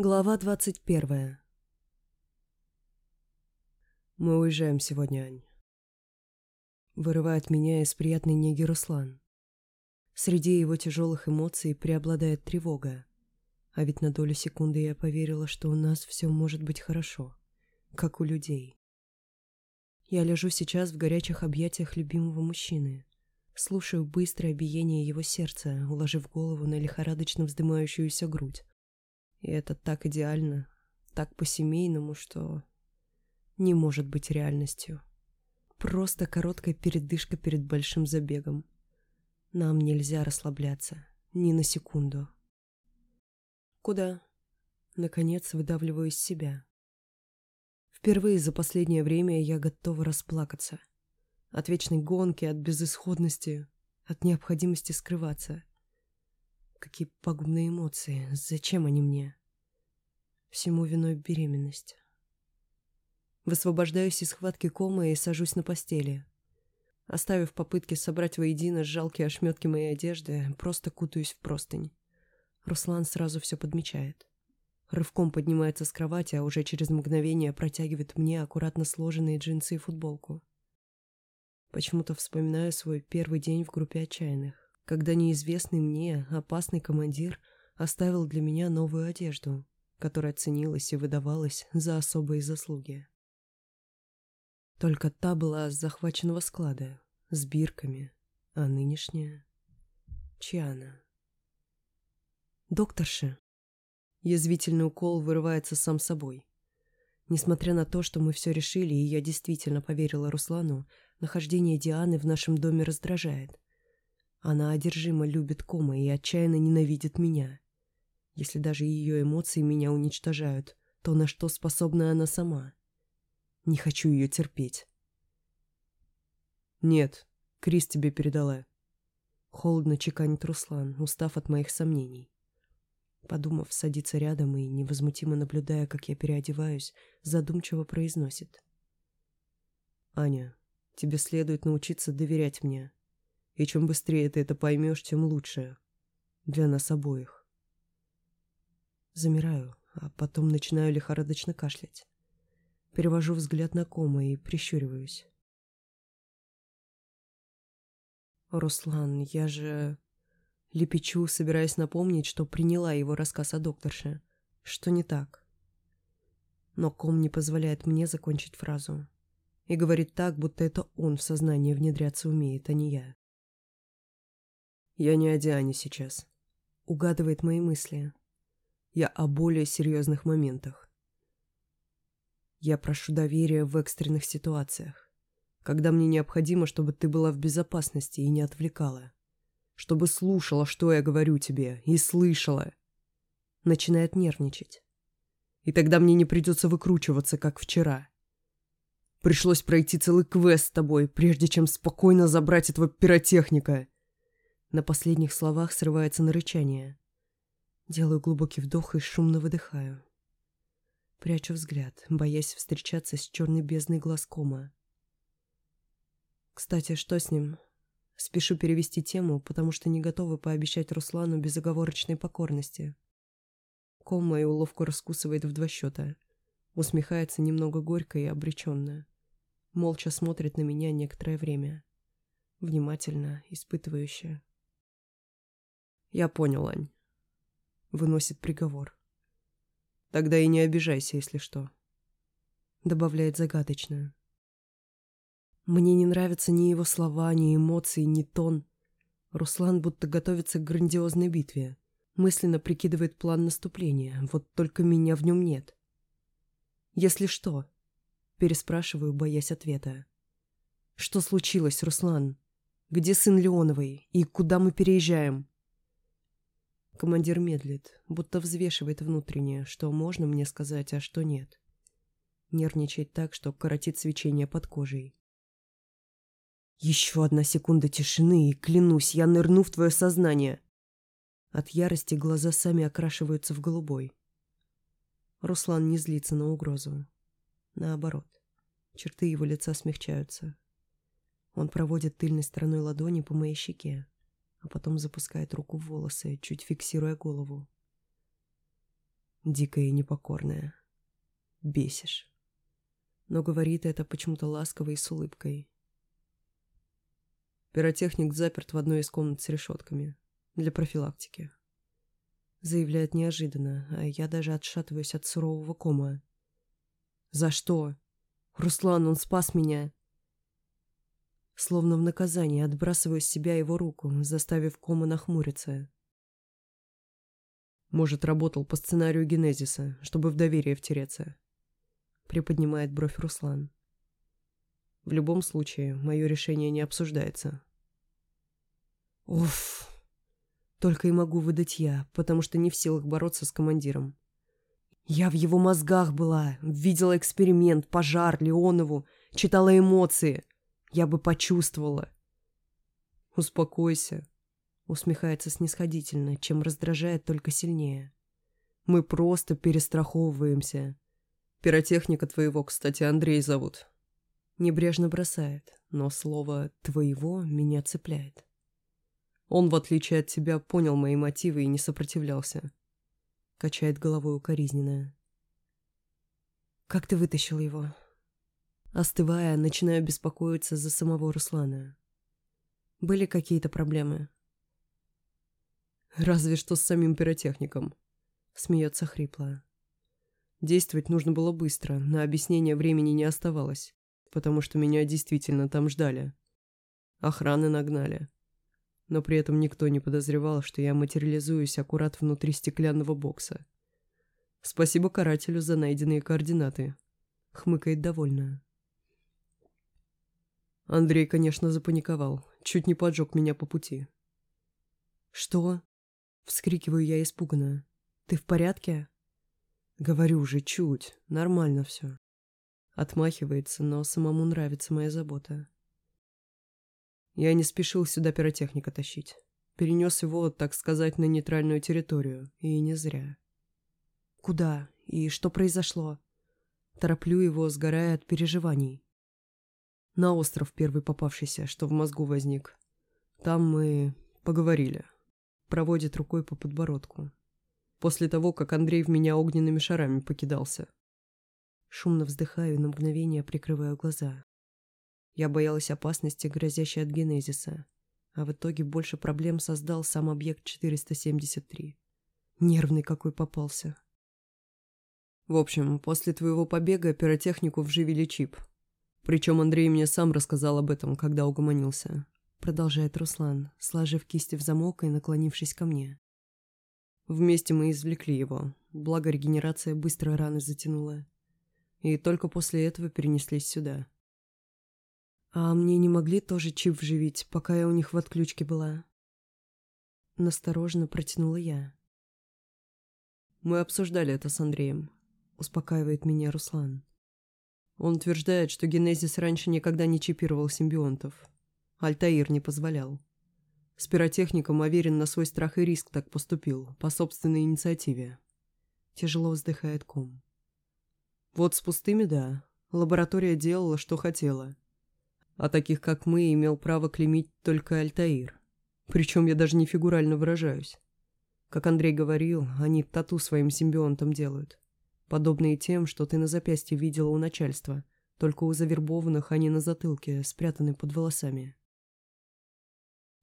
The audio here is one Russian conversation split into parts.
Глава двадцать первая. Мы уезжаем сегодня, Ань. Вырывает меня из приятной неги Руслан. Среди его тяжелых эмоций преобладает тревога. А ведь на долю секунды я поверила, что у нас все может быть хорошо, как у людей. Я лежу сейчас в горячих объятиях любимого мужчины. Слушаю быстрое биение его сердца, уложив голову на лихорадочно вздымающуюся грудь. И это так идеально, так по-семейному, что не может быть реальностью. Просто короткая передышка перед большим забегом. Нам нельзя расслабляться. Ни на секунду. Куда? Наконец выдавливаю из себя. Впервые за последнее время я готова расплакаться. От вечной гонки, от безысходности, от необходимости скрываться. Какие пагубные эмоции. Зачем они мне? Всему виной беременность. Высвобождаюсь из схватки комы и сажусь на постели. Оставив попытки собрать воедино жалкие ошметки моей одежды, просто кутаюсь в простынь. Руслан сразу все подмечает. Рывком поднимается с кровати, а уже через мгновение протягивает мне аккуратно сложенные джинсы и футболку. Почему-то вспоминаю свой первый день в группе отчаянных, когда неизвестный мне, опасный командир, оставил для меня новую одежду, которая ценилась и выдавалась за особые заслуги. Только та была с захваченного склада, с бирками, а нынешняя... Чья она? Докторша. Язвительный укол вырывается сам собой. Несмотря на то, что мы все решили, и я действительно поверила Руслану, нахождение Дианы в нашем доме раздражает. Она одержимо любит Кома и отчаянно ненавидит меня. Если даже ее эмоции меня уничтожают, то на что способна она сама? Не хочу ее терпеть. «Нет, Крис тебе передала». Холодно чеканит Руслан, устав от моих сомнений. Подумав, садится рядом и, невозмутимо наблюдая, как я переодеваюсь, задумчиво произносит. «Аня, тебе следует научиться доверять мне. И чем быстрее ты это поймешь, тем лучше. Для нас обоих». Замираю, а потом начинаю лихорадочно кашлять. Перевожу взгляд на кома и прищуриваюсь. «Руслан, я же...» Лепечу, собираясь напомнить, что приняла его рассказ о докторше. Что не так. Но ком не позволяет мне закончить фразу. И говорит так, будто это он в сознание внедряться умеет, а не я. «Я не о Диане сейчас», — угадывает мои мысли. Я о более серьезных моментах. Я прошу доверия в экстренных ситуациях, когда мне необходимо, чтобы ты была в безопасности и не отвлекала. Чтобы слушала, что я говорю тебе, и слышала. Начинает нервничать. И тогда мне не придется выкручиваться, как вчера. Пришлось пройти целый квест с тобой, прежде чем спокойно забрать этого пиротехника. На последних словах срывается на рычание. Делаю глубокий вдох и шумно выдыхаю. Прячу взгляд, боясь встречаться с черной бездной глазкома. Кстати, что с ним? Спешу перевести тему, потому что не готова пообещать Руслану безоговорочной покорности. Ком мою уловку раскусывает в два счета. Усмехается немного горько и обреченно. Молча смотрит на меня некоторое время. Внимательно, испытывающе. «Я понял, Ань выносит приговор. Тогда и не обижайся, если что. Добавляет загадочно. Мне не нравятся ни его слова, ни эмоции, ни тон. Руслан будто готовится к грандиозной битве. Мысленно прикидывает план наступления, вот только меня в нем нет. «Если что?» Переспрашиваю, боясь ответа. «Что случилось, Руслан? Где сын Леоновой? И куда мы переезжаем?» Командир медлит, будто взвешивает внутреннее, что можно мне сказать, а что нет. Нервничает так, что коротит свечение под кожей. Еще одна секунда тишины, и, клянусь, я нырну в твое сознание. От ярости глаза сами окрашиваются в голубой. Руслан не злится на угрозу. Наоборот, черты его лица смягчаются. Он проводит тыльной стороной ладони по моей щеке, а потом запускает руку в волосы, чуть фиксируя голову. дикая и непокорная. Бесишь. Но говорит это почему-то ласково и с улыбкой. Пиротехник заперт в одной из комнат с решетками. Для профилактики. Заявляет неожиданно, а я даже отшатываюсь от сурового кома. «За что? Руслан, он спас меня!» Словно в наказание отбрасываю с себя его руку, заставив кома нахмуриться. Может, работал по сценарию Генезиса, чтобы в доверие втереться. Приподнимает бровь Руслан. В любом случае, мое решение не обсуждается. Уф. Только и могу выдать я, потому что не в силах бороться с командиром. Я в его мозгах была, видела эксперимент, пожар, Леонову, читала эмоции. Я бы почувствовала. Успокойся. Усмехается снисходительно, чем раздражает только сильнее. Мы просто перестраховываемся. Пиротехника твоего, кстати, Андрей зовут. Небрежно бросает, но слово «твоего» меня цепляет. Он, в отличие от тебя, понял мои мотивы и не сопротивлялся. Качает головой укоризненная. Как ты вытащил его? Остывая, начинаю беспокоиться за самого Руслана. Были какие-то проблемы? Разве что с самим пиротехником. Смеется хрипло. Действовать нужно было быстро, на объяснение времени не оставалось, потому что меня действительно там ждали. Охраны нагнали. Но при этом никто не подозревал, что я материализуюсь аккурат внутри стеклянного бокса. Спасибо карателю за найденные координаты. Хмыкает довольно. Андрей, конечно, запаниковал. Чуть не поджег меня по пути. «Что?» — вскрикиваю я испуганно. «Ты в порядке?» Говорю же, чуть. Нормально все. Отмахивается, но самому нравится моя забота. Я не спешил сюда пиротехника тащить. Перенес его, так сказать, на нейтральную территорию. И не зря. Куда? И что произошло? Тороплю его, сгорая от переживаний. На остров первый попавшийся, что в мозгу возник. Там мы поговорили. Проводит рукой по подбородку после того, как Андрей в меня огненными шарами покидался. Шумно вздыхаю на мгновение прикрываю глаза. Я боялась опасности, грозящей от генезиса, а в итоге больше проблем создал сам объект 473. Нервный какой попался. В общем, после твоего побега пиротехнику вживили чип. Причем Андрей мне сам рассказал об этом, когда угомонился. Продолжает Руслан, сложив кисти в замок и наклонившись ко мне. Вместе мы извлекли его, благо регенерация быстро раны затянула. И только после этого перенеслись сюда. А мне не могли тоже чип вживить, пока я у них в отключке была? Настороженно протянула я. Мы обсуждали это с Андреем. Успокаивает меня Руслан. Он утверждает, что Генезис раньше никогда не чипировал симбионтов. Альтаир не позволял. С пиротехником уверен на свой страх и риск так поступил, по собственной инициативе. Тяжело вздыхает ком. Вот с пустыми, да. Лаборатория делала, что хотела. А таких, как мы, имел право клеймить только Альтаир. Причем я даже не фигурально выражаюсь. Как Андрей говорил, они тату своим симбионтам делают. Подобные тем, что ты на запястье видела у начальства, только у завербованных они на затылке, спрятаны под волосами.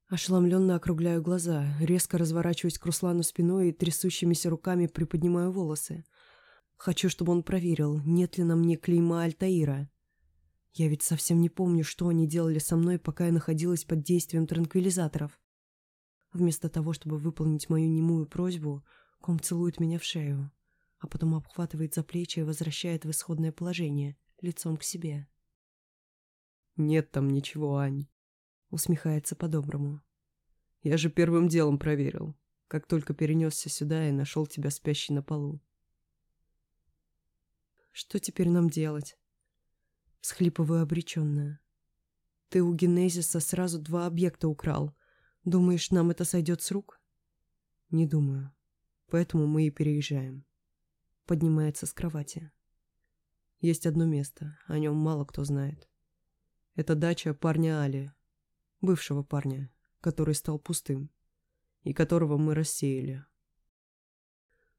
Ошеломленно округляю глаза, резко разворачиваюсь к Руслану спиной и трясущимися руками приподнимаю волосы. Хочу, чтобы он проверил, нет ли на мне клейма Альтаира. Я ведь совсем не помню, что они делали со мной, пока я находилась под действием транквилизаторов. Вместо того, чтобы выполнить мою немую просьбу, ком целует меня в шею, а потом обхватывает за плечи и возвращает в исходное положение, лицом к себе. «Нет там ничего, Ань», Усмехается по-доброму. Я же первым делом проверил, как только перенесся сюда и нашел тебя спящей на полу. Что теперь нам делать? Схлипываю обреченно. Ты у Генезиса сразу два объекта украл. Думаешь, нам это сойдет с рук? Не думаю. Поэтому мы и переезжаем. Поднимается с кровати. Есть одно место, о нем мало кто знает. Это дача парня Али, бывшего парня, который стал пустым, и которого мы рассеяли.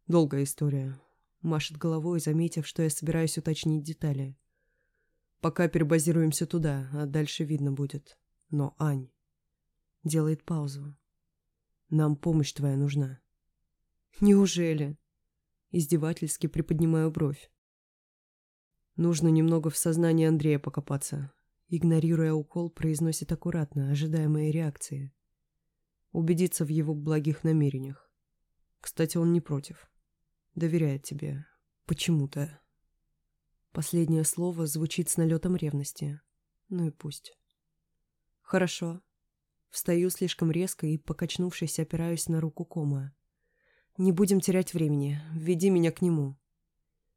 Долгая история. машет головой, заметив, что я собираюсь уточнить детали. Пока перебазируемся туда, а дальше видно будет. Но Ань делает паузу. Нам помощь твоя нужна. Неужели? Издевательски приподнимаю бровь. Нужно немного в сознании Андрея покопаться. Игнорируя укол, произносит аккуратно, ожидая моей реакции. Убедиться в его благих намерениях. Кстати, он не против. Доверяет тебе. Почему-то. Последнее слово звучит с налетом ревности. Ну и пусть. Хорошо. Встаю слишком резко и, покачнувшись, опираюсь на руку кома. Не будем терять времени. Веди меня к нему.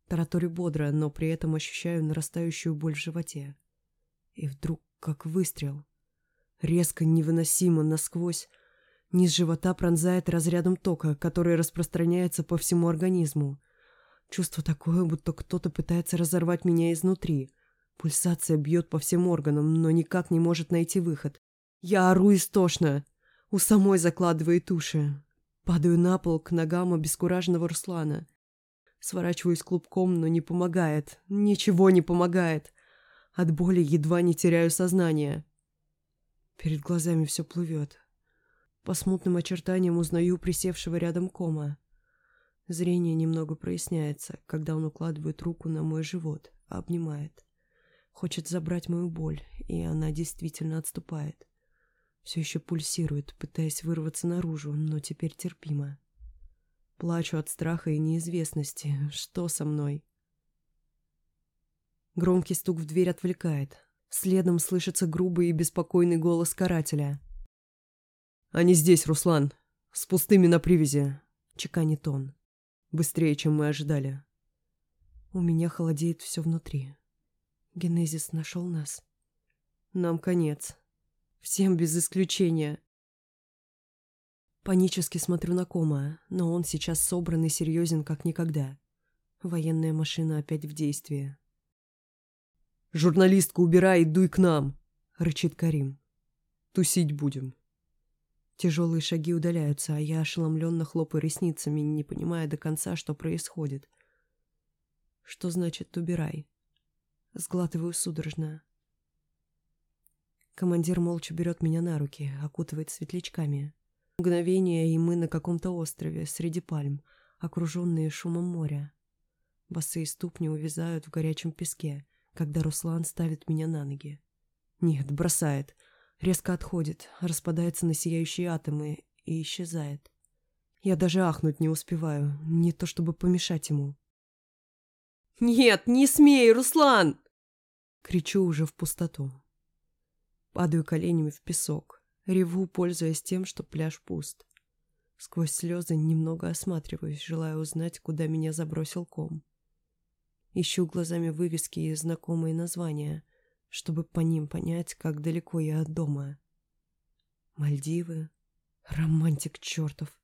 Тараторю бодро, но при этом ощущаю нарастающую боль в животе. И вдруг, как выстрел. Резко, невыносимо, насквозь. Низ живота пронзает разрядом тока, который распространяется по всему организму. Чувство такое, будто кто-то пытается разорвать меня изнутри. Пульсация бьет по всем органам, но никак не может найти выход. Я ору истошно. У самой закладывает уши. Падаю на пол к ногам обескураженного Руслана. Сворачиваюсь клубком, но не помогает. Ничего не помогает. От боли едва не теряю сознание. Перед глазами все плывет. По смутным очертаниям узнаю присевшего рядом кома. Зрение немного проясняется, когда он укладывает руку на мой живот, обнимает. Хочет забрать мою боль, и она действительно отступает. Все еще пульсирует, пытаясь вырваться наружу, но теперь терпимо. Плачу от страха и неизвестности. Что со мной? Громкий стук в дверь отвлекает. Следом слышится грубый и беспокойный голос карателя. «Они здесь, Руслан. С пустыми на привязи», — чеканит он. Быстрее, чем мы ожидали. У меня холодеет все внутри. Генезис нашел нас. Нам конец. Всем без исключения. Панически смотрю на Кома, но он сейчас собран и серьезен, как никогда. Военная машина опять в действии. «Журналистку убирай и дуй к нам!» — рычит Карим. «Тусить будем». Тяжелые шаги удаляются, а я ошеломленно хлопаю ресницами, не понимая до конца, что происходит. Что значит «убирай»? Сглатываю судорожно. Командир молча берет меня на руки, окутывает светлячками. Мгновение, и мы на каком-то острове, среди пальм, окруженные шумом моря. Босые ступни увязают в горячем песке, когда Руслан ставит меня на ноги. Нет, бросает — резко отходит, распадается на сияющие атомы и исчезает. Я даже ахнуть не успеваю, не то чтобы помешать ему. «Нет, не смей, Руслан!» Кричу уже в пустоту. Падаю коленями в песок, реву, пользуясь тем, что пляж пуст. Сквозь слезы немного осматриваюсь, желая узнать, куда меня забросил ком. Ищу глазами вывески и знакомые названия, чтобы по ним понять, как далеко я от дома. Мальдивы, романтик чертов.